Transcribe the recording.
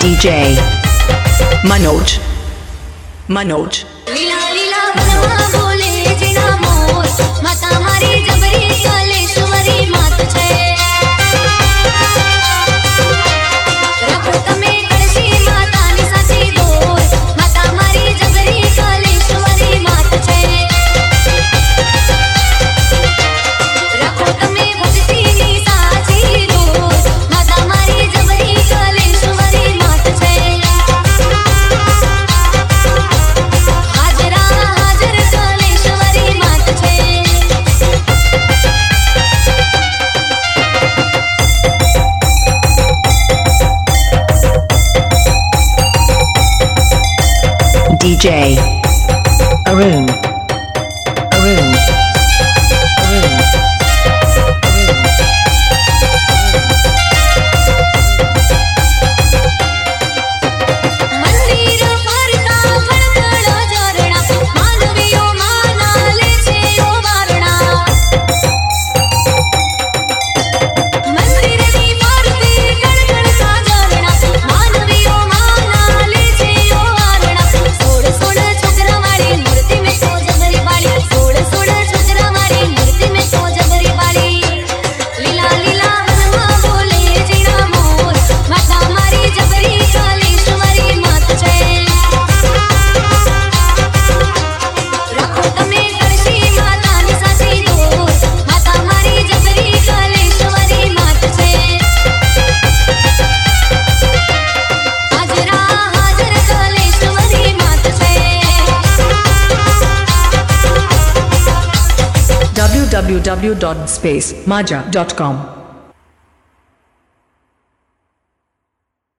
DJ Manoj. Manoj. Lila, Lila, Manoj. DJ Arun www.spacemaja.com